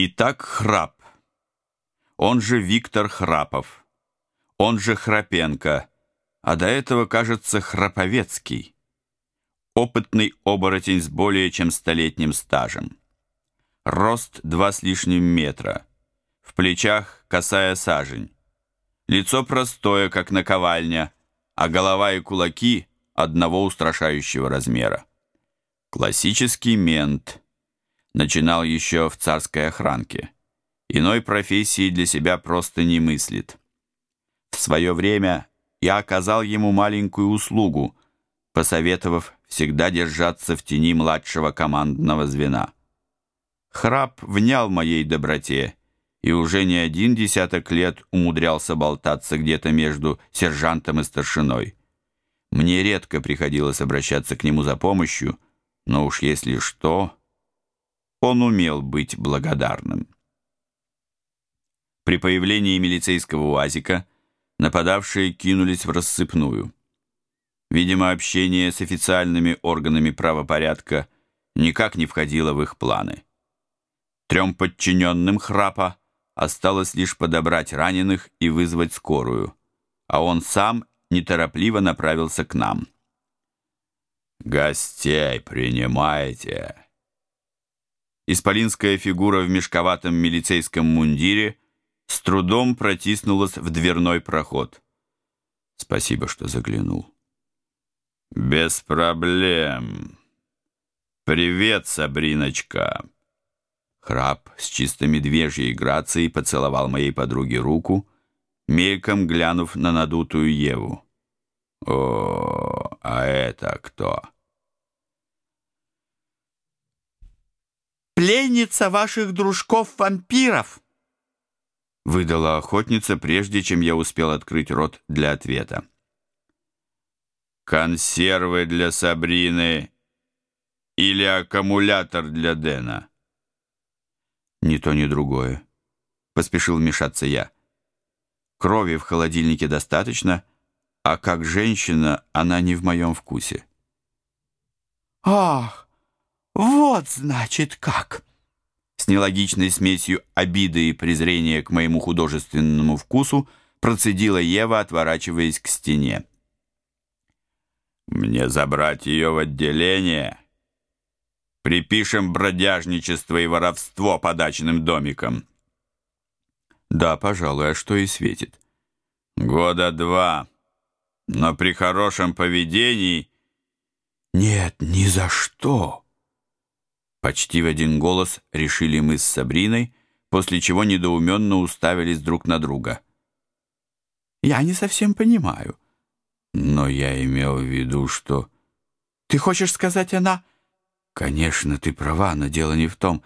Итак, храп. Он же Виктор Храпов. Он же Храпенко. А до этого, кажется, Храповецкий. Опытный оборотень с более чем столетним стажем. Рост два с лишним метра. В плечах косая сажень. Лицо простое, как наковальня, а голова и кулаки одного устрашающего размера. Классический мент – начинал еще в царской охранке. Иной профессии для себя просто не мыслит. В свое время я оказал ему маленькую услугу, посоветовав всегда держаться в тени младшего командного звена. Храп внял моей доброте и уже не один десяток лет умудрялся болтаться где-то между сержантом и старшиной. Мне редко приходилось обращаться к нему за помощью, но уж если что, он умел быть благодарным. При появлении милицейского УАЗика нападавшие кинулись в рассыпную. Видимо, общение с официальными органами правопорядка никак не входило в их планы. Трем подчиненным храпа осталось лишь подобрать раненых и вызвать скорую, а он сам неторопливо направился к нам. «Гостей принимайте!» Исполинская фигура в мешковатом милицейском мундире с трудом протиснулась в дверной проход. Спасибо, что заглянул. Без проблем. Привет, Сабриночка. Храп с чисто медвежьей грацией поцеловал моей подруге руку, мельком глянув на надутую Еву. О, а это кто? Пленница ваших дружков-вампиров!» Выдала охотница, прежде чем я успел открыть рот для ответа. «Консервы для Сабрины или аккумулятор для Дэна?» «Ни то, ни другое», — поспешил вмешаться я. «Крови в холодильнике достаточно, а как женщина она не в моем вкусе». «Ах, «Вот, значит, как!» С нелогичной смесью обиды и презрения к моему художественному вкусу процедила Ева, отворачиваясь к стене. «Мне забрать ее в отделение? Припишем бродяжничество и воровство по дачным домикам». «Да, пожалуй, а что и светит?» «Года два, но при хорошем поведении...» «Нет, ни за что!» Почти в один голос решили мы с Сабриной, после чего недоуменно уставились друг на друга. «Я не совсем понимаю». «Но я имел в виду, что...» «Ты хочешь сказать, она...» «Конечно, ты права, но дело не в том.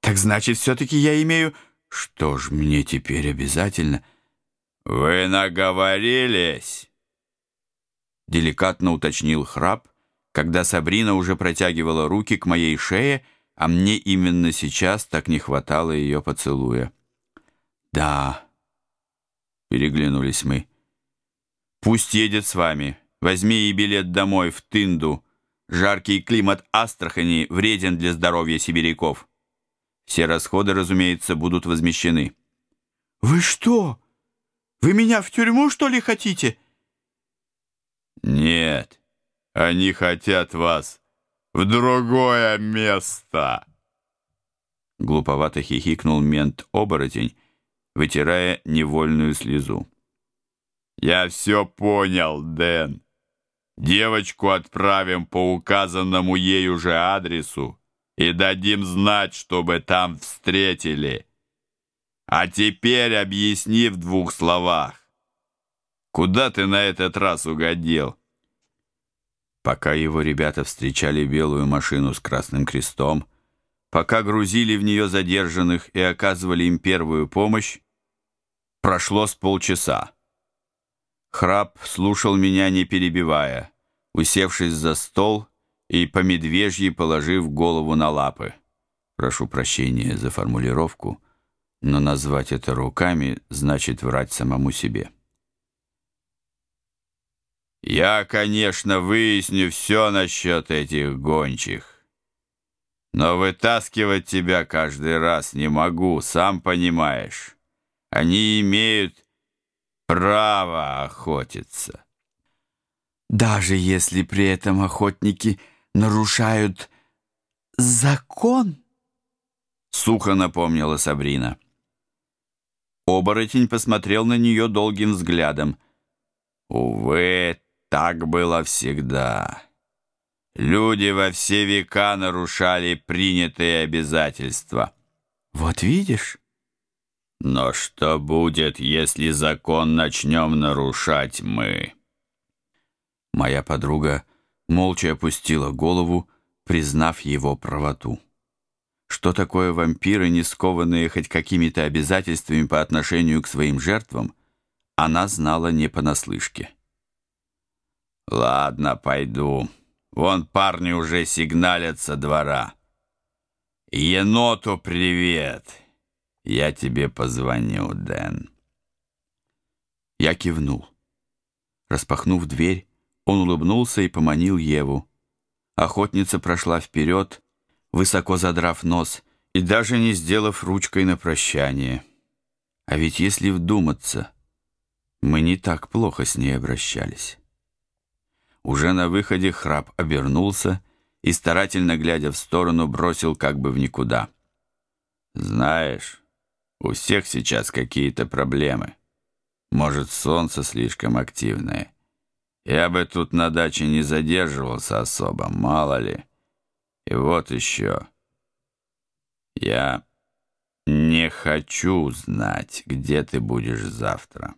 Так значит, все-таки я имею...» «Что ж, мне теперь обязательно...» «Вы наговорились?» Деликатно уточнил храп, когда Сабрина уже протягивала руки к моей шее, а мне именно сейчас так не хватало ее поцелуя. «Да», — переглянулись мы. «Пусть едет с вами. Возьми и билет домой, в Тынду. Жаркий климат Астрахани вреден для здоровья сибиряков. Все расходы, разумеется, будут возмещены». «Вы что? Вы меня в тюрьму, что ли, хотите?» «Нет, они хотят вас в другое место!» Глуповато хихикнул мент-оборотень, вытирая невольную слезу. «Я все понял, Дэн. Девочку отправим по указанному ей уже адресу и дадим знать, чтобы там встретили. А теперь объясни в двух словах, куда ты на этот раз угодил?» Пока его ребята встречали белую машину с красным крестом, пока грузили в нее задержанных и оказывали им первую помощь, прошло с полчаса. Храп слушал меня, не перебивая, усевшись за стол и по медвежьи положив голову на лапы. Прошу прощения за формулировку, но назвать это руками значит врать самому себе. Я, конечно, выясню все насчет этих гончих. Но вытаскивать тебя каждый раз не могу, сам понимаешь. Они имеют право охотиться. Даже если при этом охотники нарушают закон? Сухо напомнила Сабрина. Оборотень посмотрел на нее долгим взглядом. Увы, так было всегда. Люди во все века нарушали принятые обязательства. Вот видишь? Но что будет, если закон начнем нарушать мы? Моя подруга молча опустила голову, признав его правоту. Что такое вампиры, не скованные хоть какими-то обязательствами по отношению к своим жертвам, она знала не понаслышке. «Ладно, пойду. Вон парни уже сигналят со двора. Еноту привет. Я тебе позвоню, Дэн». Я кивнул. Распахнув дверь, он улыбнулся и поманил Еву. Охотница прошла вперед, высоко задрав нос и даже не сделав ручкой на прощание. А ведь если вдуматься, мы не так плохо с ней обращались. Уже на выходе храп обернулся и, старательно глядя в сторону, бросил как бы в никуда. «Знаешь, у всех сейчас какие-то проблемы. Может, солнце слишком активное. Я бы тут на даче не задерживался особо, мало ли. И вот еще. Я не хочу знать, где ты будешь завтра».